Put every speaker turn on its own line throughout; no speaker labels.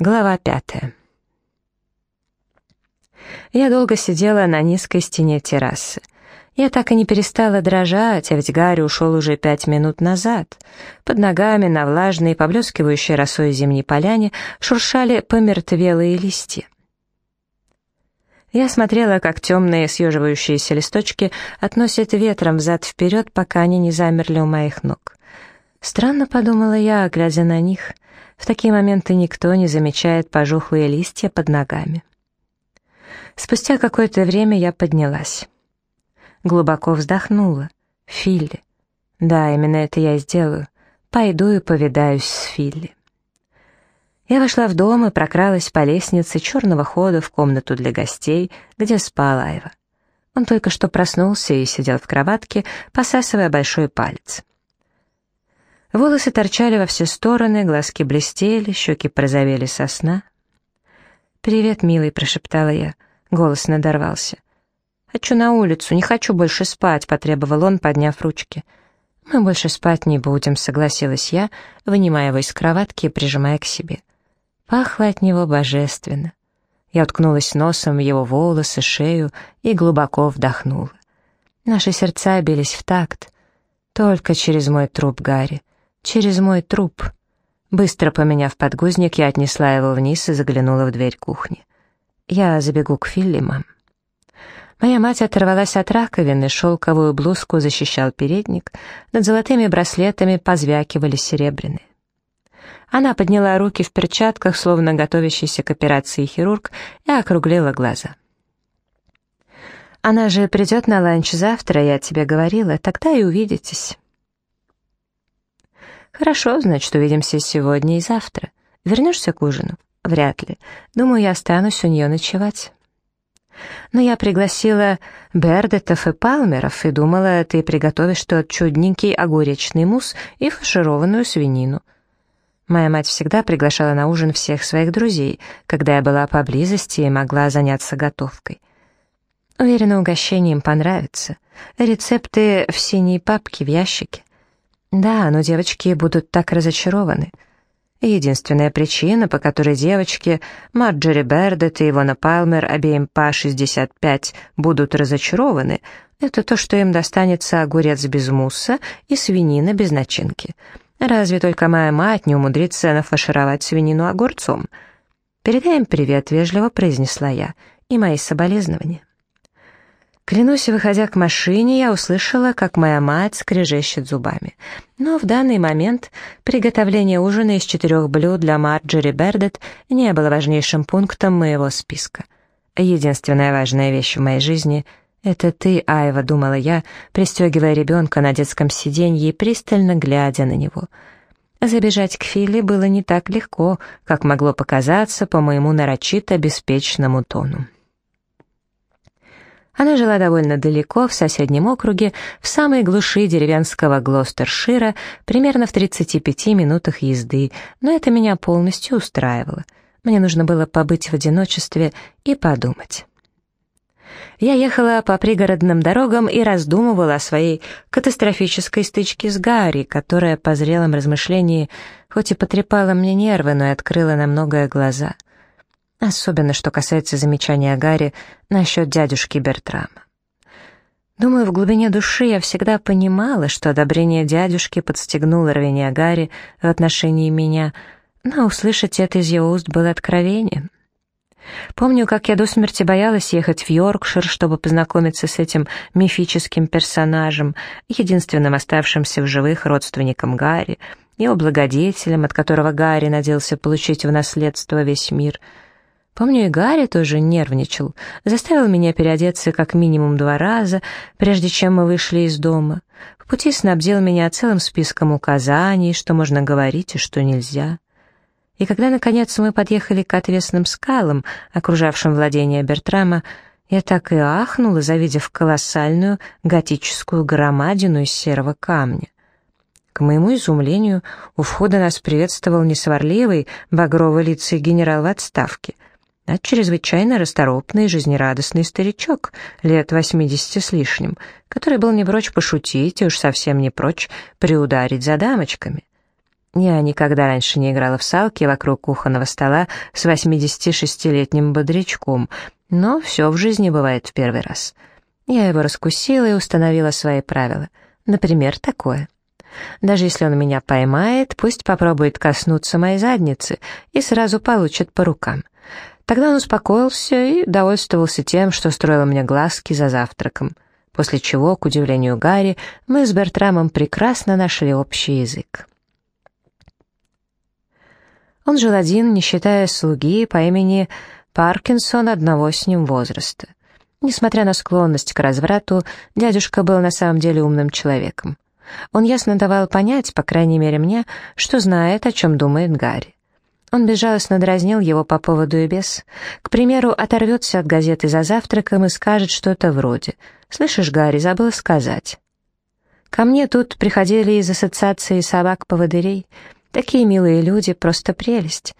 Глава пятая. Я долго сидела на низкой стене террасы. Я так и не перестала дрожать, а ведь Гарри ушел уже пять минут назад. Под ногами на влажной, поблескивающей росой зимней поляне шуршали помертвелые листья. Я смотрела, как темные съеживающиеся листочки относят ветром взад-вперед, пока они не замерли у моих ног. Странно, подумала я, глядя на них — в такие моменты никто не замечает пожухлые листья под ногами. Спустя какое-то время я поднялась. Глубоко вздохнула. Филли. Да, именно это я и сделаю. Пойду и повидаюсь с Филли. Я вошла в дом и прокралась по лестнице черного хода в комнату для гостей, где спал Айва. Он только что проснулся и сидел в кроватке, посасывая большой палец. Волосы торчали во все стороны, глазки блестели, щеки прозовели со сна. «Привет, милый», — прошептала я. Голос надорвался. «Хочу на улицу, не хочу больше спать», — потребовал он, подняв ручки. «Мы больше спать не будем», — согласилась я, вынимая его из кроватки и прижимая к себе. Пахло от него божественно. Я уткнулась носом в его волосы, шею и глубоко вдохнула. Наши сердца бились в такт. Только через мой труп Гарри. Через мой труп. Быстро поменяв подгузник, я отнесла его вниз и заглянула в дверь кухни. Я забегу к Филли, мам. Моя мать оторвалась от раковины, шелковую блузку защищал передник, над золотыми браслетами позвякивали серебряные. Она подняла руки в перчатках, словно готовящийся к операции хирург, и округлила глаза. «Она же придет на ланч завтра, я тебе говорила, тогда и увидитесь». «Хорошо, значит, увидимся сегодня и завтра. Вернешься к ужину?» «Вряд ли. Думаю, я останусь у нее ночевать». «Но я пригласила Бердетов и Палмеров и думала, ты приготовишь тот чудненький огуречный мусс и фаршированную свинину». Моя мать всегда приглашала на ужин всех своих друзей, когда я была поблизости и могла заняться готовкой. Уверена, угощение им понравится. Рецепты в синей папке в ящике. Да, но девочки будут так разочарованы. Единственная причина, по которой девочки, Марджери Бердет и Ивона Палмер, обеим по 65, будут разочарованы, это то, что им достанется огурец без мусса и свинина без начинки. Разве только моя мать не умудрится нафашировать свинину огурцом? «Передай привет», — вежливо произнесла я, — «и мои соболезнования». Клянусь, выходя к машине, я услышала, как моя мать скрежещет зубами. Но в данный момент приготовление ужина из четырех блюд для Марджери Бердет не было важнейшим пунктом моего списка. Единственная важная вещь в моей жизни — это ты, Айва, думала я, пристегивая ребенка на детском сиденье и пристально глядя на него. Забежать к Филли было не так легко, как могло показаться по моему нарочито беспечному тону. Она жила довольно далеко, в соседнем округе, в самой глуши деревенского Глостершира, примерно в 35 минутах езды, но это меня полностью устраивало. Мне нужно было побыть в одиночестве и подумать. Я ехала по пригородным дорогам и раздумывала о своей катастрофической стычке с Гарри, которая по зрелом размышлении хоть и потрепала мне нервы, но и открыла на многое глаза — Особенно, что касается замечания Гарри насчет дядюшки Бертрама. Думаю, в глубине души я всегда понимала, что одобрение дядюшки подстегнуло рвение Гарри в отношении меня, но услышать это из его уст было откровением. Помню, как я до смерти боялась ехать в Йоркшир, чтобы познакомиться с этим мифическим персонажем, единственным оставшимся в живых родственником Гарри, его благодетелем, от которого Гарри надеялся получить в наследство весь мир — Помню, и Гарри тоже нервничал, заставил меня переодеться как минимум два раза, прежде чем мы вышли из дома. В пути снабдил меня целым списком указаний, что можно говорить и что нельзя. И когда, наконец, мы подъехали к отвесным скалам, окружавшим владение Бертрама, я так и ахнула, завидев колоссальную готическую громадину из серого камня. К моему изумлению, у входа нас приветствовал несварливый, багровый-лицый генерал в отставке — а чрезвычайно расторопный, жизнерадостный старичок, лет восьмидесяти с лишним, который был не прочь пошутить и уж совсем не прочь приударить за дамочками. Я никогда раньше не играла в салки вокруг кухонного стола с 86-летним бодрячком, но все в жизни бывает в первый раз. Я его раскусила и установила свои правила. Например, такое. Даже если он меня поймает, пусть попробует коснуться моей задницы и сразу получит по рукам. Тогда он успокоился и довольствовался тем, что строил мне глазки за завтраком, после чего, к удивлению Гарри, мы с Бертрамом прекрасно нашли общий язык. Он жил один, не считая слуги по имени Паркинсон одного с ним возраста. Несмотря на склонность к разврату, дядюшка был на самом деле умным человеком. Он ясно давал понять, по крайней мере мне, что знает, о чем думает Гарри. Он безжалостно дразнил его по поводу и без. К примеру, оторвется от газеты за завтраком и скажет что-то вроде «Слышишь, Гарри, забыл сказать». Ко мне тут приходили из ассоциации собак-поводырей. Такие милые люди, просто прелесть.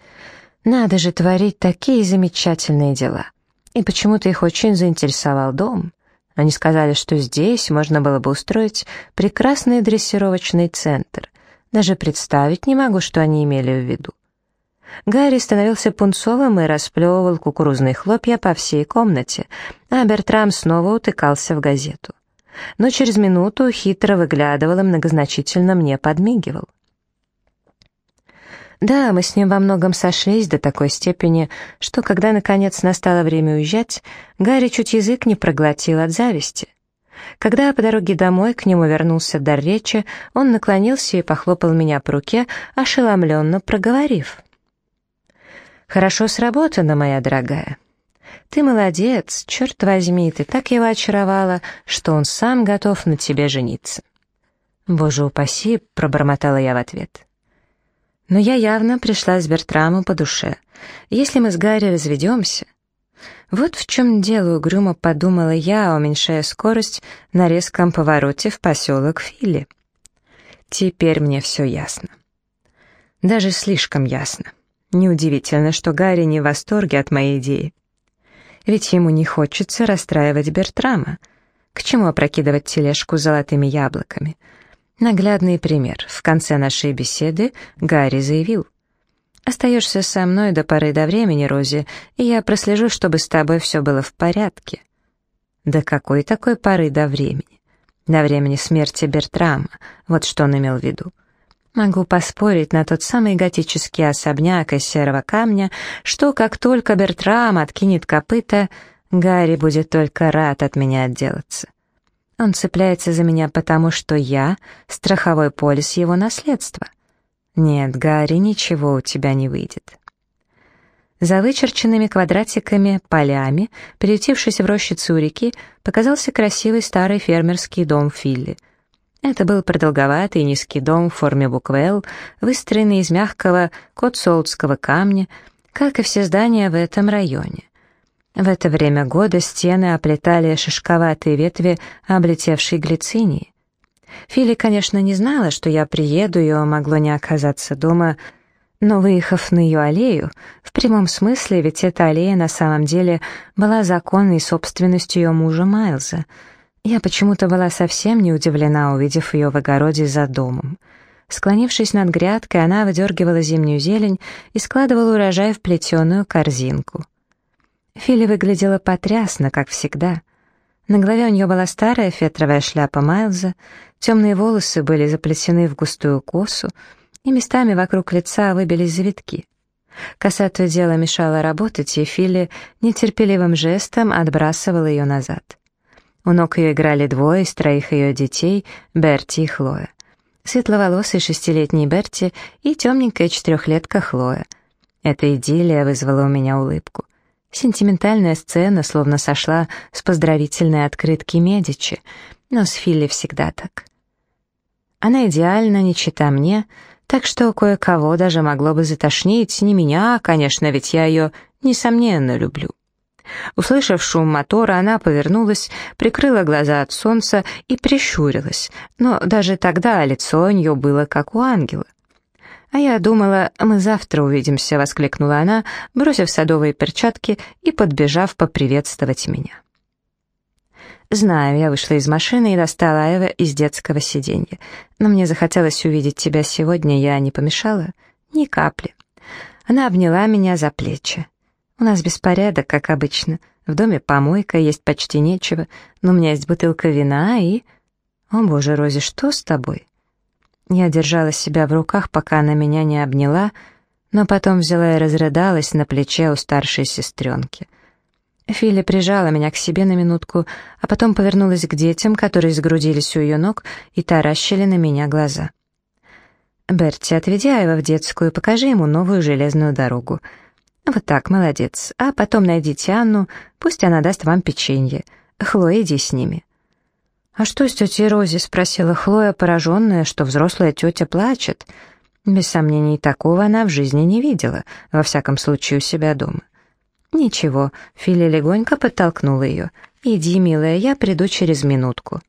Надо же творить такие замечательные дела. И почему-то их очень заинтересовал дом. Они сказали, что здесь можно было бы устроить прекрасный дрессировочный центр. Даже представить не могу, что они имели в виду. Гарри становился пунцовым и расплевывал кукурузные хлопья по всей комнате, а Бертрам снова утыкался в газету. Но через минуту хитро выглядывал и многозначительно мне подмигивал. Да, мы с ним во многом сошлись до такой степени, что когда, наконец, настало время уезжать, Гарри чуть язык не проглотил от зависти. Когда по дороге домой к нему вернулся дар речи, он наклонился и похлопал меня по руке, ошеломленно проговорив. «Хорошо сработано, моя дорогая. Ты молодец, черт возьми, ты так его очаровала, что он сам готов на тебе жениться». «Боже упаси», — пробормотала я в ответ. Но я явно пришла с Бертраму по душе. Если мы с Гарри разведемся... Вот в чем дело, угрюмо подумала я, уменьшая скорость на резком повороте в поселок Филли. Теперь мне все ясно. Даже слишком ясно. Неудивительно, что Гарри не в восторге от моей идеи. Ведь ему не хочется расстраивать Бертрама. К чему опрокидывать тележку с золотыми яблоками — Наглядный пример. В конце нашей беседы Гарри заявил. «Остаешься со мной до поры до времени, Рози, и я прослежу, чтобы с тобой все было в порядке». «Да какой такой поры до времени?» «До времени смерти Бертрама», вот что он имел в виду. Могу поспорить на тот самый готический особняк из серого камня, что как только Бертрам откинет копыта, Гарри будет только рад от меня отделаться. Он цепляется за меня потому, что я — страховой полис его наследства. Нет, Гарри, ничего у тебя не выйдет. За вычерченными квадратиками, полями, приютившись в рощице у реки, показался красивый старый фермерский дом Филли. Это был продолговатый низкий дом в форме буквы «Л», выстроенный из мягкого котсолдского камня, как и все здания в этом районе. В это время года стены оплетали шишковатые ветви облетевшей глицинии. Фили, конечно, не знала, что я приеду, ее могло не оказаться дома, но, выехав на ее аллею, в прямом смысле, ведь эта аллея на самом деле была законной собственностью ее мужа Майлза, я почему-то была совсем не удивлена, увидев ее в огороде за домом. Склонившись над грядкой, она выдергивала зимнюю зелень и складывала урожай в плетеную корзинку. Филли выглядела потрясно, как всегда. На голове у нее была старая фетровая шляпа Майлза, темные волосы были заплетены в густую косу, и местами вокруг лица выбились завитки. Коса то дело мешала работать, и Филли нетерпеливым жестом отбрасывала ее назад. У ног ее играли двое из троих ее детей, Берти и Хлоя. Светловолосый шестилетний Берти и темненькая четырехлетка Хлоя. Эта идиллия вызвала у меня улыбку. Сентиментальная сцена словно сошла с поздравительной открытки Медичи, но с Филли всегда так. Она идеально, не чита мне, так что кое-кого даже могло бы затошнить, не меня, конечно, ведь я ее, несомненно, люблю. Услышав шум мотора, она повернулась, прикрыла глаза от солнца и прищурилась, но даже тогда лицо у нее было как у ангела. «А я думала, мы завтра увидимся», — воскликнула она, бросив садовые перчатки и подбежав поприветствовать меня. «Знаю, я вышла из машины и достала Айва из детского сиденья. Но мне захотелось увидеть тебя сегодня, я не помешала?» «Ни капли». Она обняла меня за плечи. «У нас беспорядок, как обычно. В доме помойка, есть почти нечего, но у меня есть бутылка вина и...» «О боже, Рози, что с тобой?» Я держала себя в руках, пока она меня не обняла, но потом взяла и разрыдалась на плече у старшей сестренки. Филли прижала меня к себе на минутку, а потом повернулась к детям, которые сгрудились у ее ног и таращили на меня глаза. «Берти, отведи Айва в детскую покажи ему новую железную дорогу. Вот так, молодец. А потом найдите Анну, пусть она даст вам печенье. Хлоя, иди с ними». «А что с тетей Рози?» — спросила Хлоя, пораженная, что взрослая тетя плачет. Без сомнений, такого она в жизни не видела, во всяком случае у себя дома. «Ничего», — Филя легонько подтолкнула ее. «Иди, милая, я приду через минутку».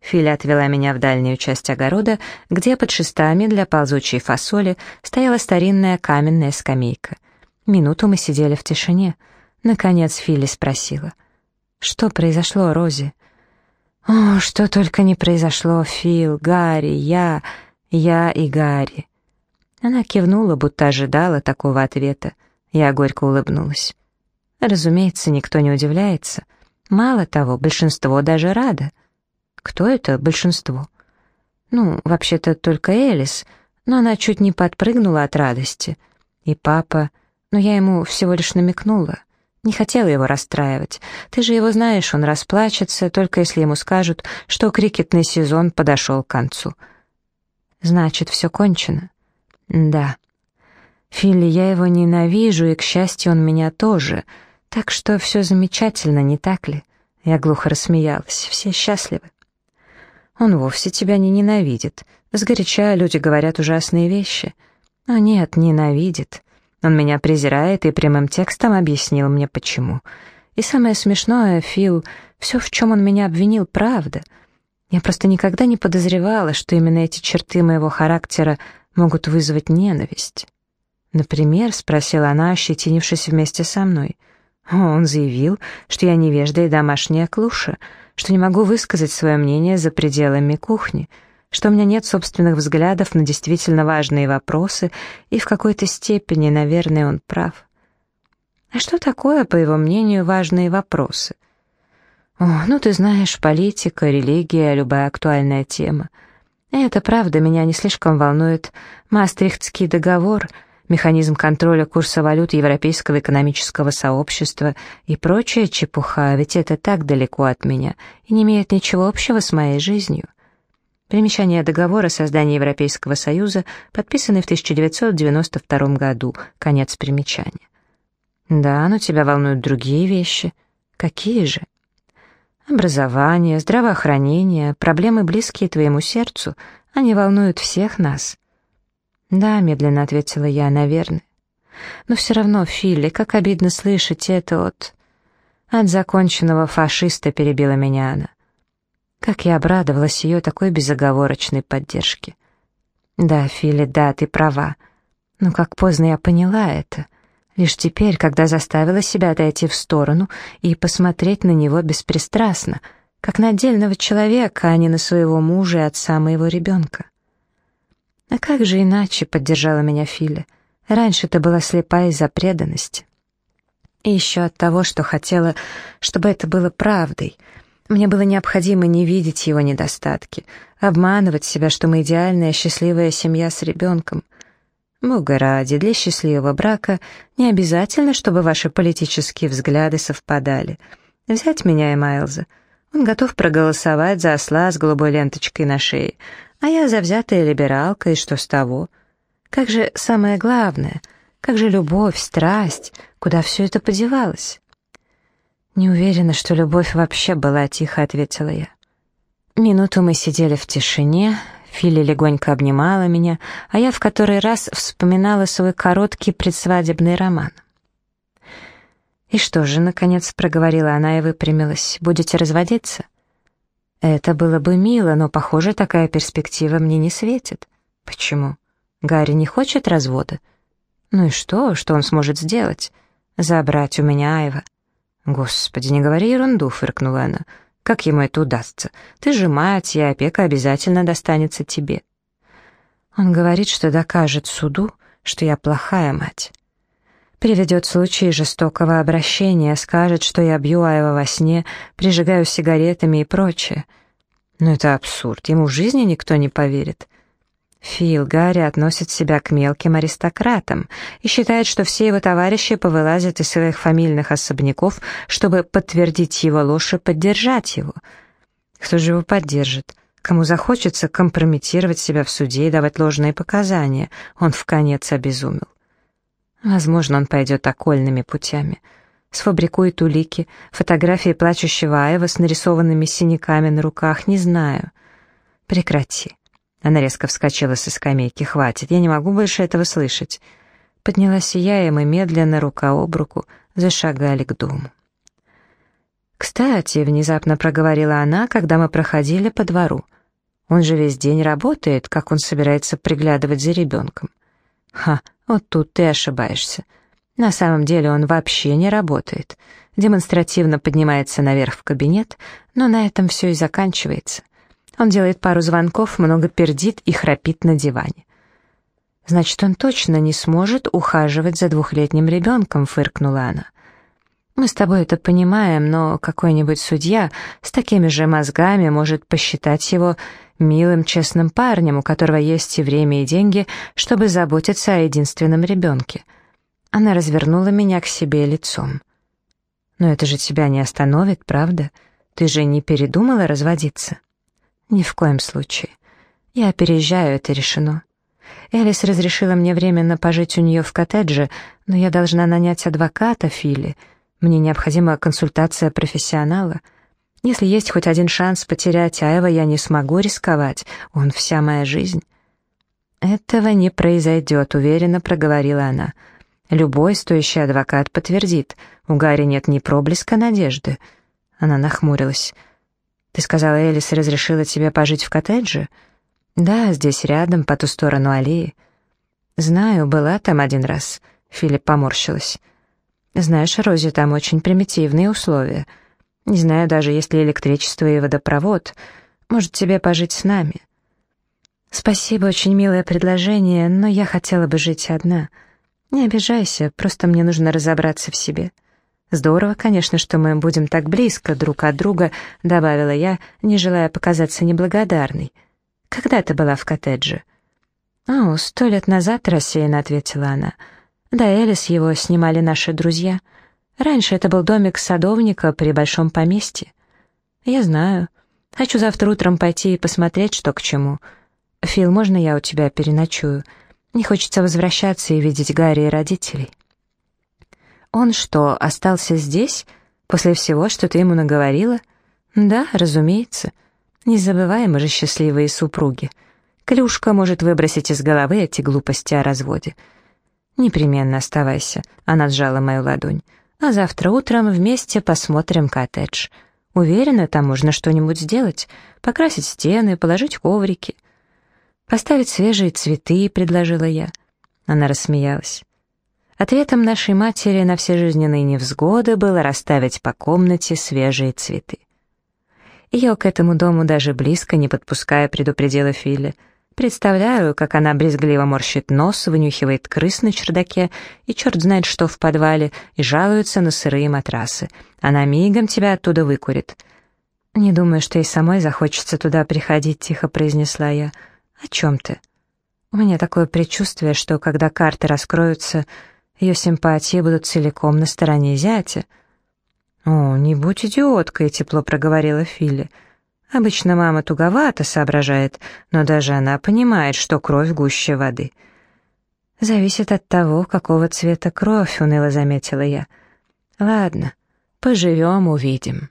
Филя отвела меня в дальнюю часть огорода, где под шестами для ползучей фасоли стояла старинная каменная скамейка. Минуту мы сидели в тишине. Наконец Филя спросила. «Что произошло, Рози?» О, что только не произошло, Фил, Гарри, я, я и Гарри. Она кивнула, будто ожидала такого ответа. Я горько улыбнулась. Разумеется, никто не удивляется. Мало того, большинство даже рада. Кто это большинство? Ну, вообще-то только Элис, но она чуть не подпрыгнула от радости. И папа, но я ему всего лишь намекнула. Не хотела его расстраивать. Ты же его знаешь, он расплачется, только если ему скажут, что крикетный сезон подошел к концу. Значит, все кончено? Да. Филли, я его ненавижу, и, к счастью, он меня тоже. Так что все замечательно, не так ли? Я глухо рассмеялась. Все счастливы. Он вовсе тебя не ненавидит. Сгоряча люди говорят ужасные вещи. А нет, ненавидит. Он меня презирает и прямым текстом объяснил мне, почему. И самое смешное, Фил, все, в чем он меня обвинил, правда. Я просто никогда не подозревала, что именно эти черты моего характера могут вызвать ненависть. «Например?» — спросила она, ощетинившись вместе со мной. Он заявил, что я невежда и домашняя клуша, что не могу высказать свое мнение за пределами кухни — что у меня нет собственных взглядов на действительно важные вопросы, и в какой-то степени, наверное, он прав. А что такое, по его мнению, важные вопросы? О, ну ты знаешь, политика, религия, любая актуальная тема. Это правда, меня не слишком волнует Мастрихтский договор, механизм контроля курса валют Европейского экономического сообщества и прочая чепуха, ведь это так далеко от меня и не имеет ничего общего с моей жизнью. Примечание договора о создании Европейского Союза, подписанный в 1992 году. Конец примечания. Да, но тебя волнуют другие вещи. Какие же? Образование, здравоохранение, проблемы, близкие твоему сердцу, они волнуют всех нас. Да, медленно ответила я, наверное. Но все равно, Филли, как обидно слышать это от... От законченного фашиста перебила меня она. Как я обрадовалась ее такой безоговорочной поддержке. Да, Фили, да, ты права. Но как поздно я поняла это. Лишь теперь, когда заставила себя отойти в сторону и посмотреть на него беспристрастно, как на отдельного человека, а не на своего мужа и отца моего ребенка. А как же иначе, поддержала меня Филя. Раньше ты была слепа из-за преданности. И еще от того, что хотела, чтобы это было правдой — мне было необходимо не видеть его недостатки, обманывать себя, что мы идеальная счастливая семья с ребенком. Бога ради, для счастливого брака не обязательно, чтобы ваши политические взгляды совпадали. Взять меня и Майлза. Он готов проголосовать за осла с голубой ленточкой на шее, а я завзятая либералка, и что с того? Как же самое главное, как же любовь, страсть, куда все это подевалось? «Не уверена, что любовь вообще была», — тихо ответила я. Минуту мы сидели в тишине, Филя легонько обнимала меня, а я в который раз вспоминала свой короткий предсвадебный роман. «И что же, — наконец проговорила она и выпрямилась, — будете разводиться?» «Это было бы мило, но, похоже, такая перспектива мне не светит». «Почему? Гарри не хочет развода?» «Ну и что? Что он сможет сделать?» «Забрать у меня Айва». «Господи, не говори ерунду», — фыркнула она. Как ему это удастся? Ты же мать, и опека обязательно достанется тебе. Он говорит, что докажет суду, что я плохая мать. Приведет случаи жестокого обращения, скажет, что я бью Аева во сне, прижигаю сигаретами и прочее. Но это абсурд, ему в жизни никто не поверит. Фил Гарри относит себя к мелким аристократам и считает, что все его товарищи повылазят из своих фамильных особняков, чтобы подтвердить его ложь и поддержать его. Кто же его поддержит? Кому захочется компрометировать себя в суде и давать ложные показания, он в конец обезумел. Возможно, он пойдет окольными путями. Сфабрикует улики, фотографии плачущего Аева с нарисованными синяками на руках, не знаю. Прекрати. Она резко вскочила со скамейки. «Хватит, я не могу больше этого слышать». Поднялась я, и мы медленно, рука об руку, зашагали к дому. «Кстати», — внезапно проговорила она, когда мы проходили по двору. «Он же весь день работает, как он собирается приглядывать за ребенком». «Ха, вот тут ты ошибаешься. На самом деле он вообще не работает. Демонстративно поднимается наверх в кабинет, но на этом все и заканчивается. Он делает пару звонков, много пердит и храпит на диване. «Значит, он точно не сможет ухаживать за двухлетним ребенком», — фыркнула она. «Мы с тобой это понимаем, но какой-нибудь судья с такими же мозгами может посчитать его милым, честным парнем, у которого есть и время, и деньги, чтобы заботиться о единственном ребенке». Она развернула меня к себе лицом. «Но это же тебя не остановит, правда? Ты же не передумала разводиться?» «Ни в коем случае. Я переезжаю, это решено. Элис разрешила мне временно пожить у нее в коттедже, но я должна нанять адвоката Фили. Мне необходима консультация профессионала. Если есть хоть один шанс потерять Аева, я не смогу рисковать. Он вся моя жизнь». «Этого не произойдет», — уверенно проговорила она. «Любой стоящий адвокат подтвердит. У Гарри нет ни проблеска надежды». Она нахмурилась. «Ты сказала, Элис разрешила тебе пожить в коттедже?» «Да, здесь рядом, по ту сторону аллеи». «Знаю, была там один раз», — Филипп поморщилась. «Знаешь, Рози, там очень примитивные условия. Не знаю даже, есть ли электричество и водопровод. Может, тебе пожить с нами?» «Спасибо, очень милое предложение, но я хотела бы жить одна. Не обижайся, просто мне нужно разобраться в себе». «Здорово, конечно, что мы будем так близко друг от друга», — добавила я, не желая показаться неблагодарной. «Когда ты была в коттедже?» «О, сто лет назад», — рассеянно ответила она. «Да, Элис его снимали наши друзья. Раньше это был домик садовника при большом поместье». «Я знаю. Хочу завтра утром пойти и посмотреть, что к чему. Фил, можно я у тебя переночую? Не хочется возвращаться и видеть Гарри и родителей». «Он что, остался здесь? После всего, что ты ему наговорила?» «Да, разумеется. Не забывай, мы же счастливые супруги. Клюшка может выбросить из головы эти глупости о разводе». «Непременно оставайся», — она сжала мою ладонь. «А завтра утром вместе посмотрим коттедж. Уверена, там можно что-нибудь сделать. Покрасить стены, положить коврики». «Поставить свежие цветы», — предложила я. Она рассмеялась. Ответом нашей матери на все жизненные невзгоды было расставить по комнате свежие цветы. Ее к этому дому даже близко не подпуская предупредила Филли. Представляю, как она брезгливо морщит нос, вынюхивает крыс на чердаке и черт знает что в подвале, и жалуется на сырые матрасы. Она мигом тебя оттуда выкурит. «Не думаю, что и самой захочется туда приходить», — тихо произнесла я. «О чем ты?» «У меня такое предчувствие, что, когда карты раскроются, ее симпатии будут целиком на стороне зятя. «О, не будь идиоткой», — тепло проговорила Филли. «Обычно мама туговато соображает, но даже она понимает, что кровь гуще воды». «Зависит от того, какого цвета кровь», — уныло заметила я. «Ладно, поживем, увидим».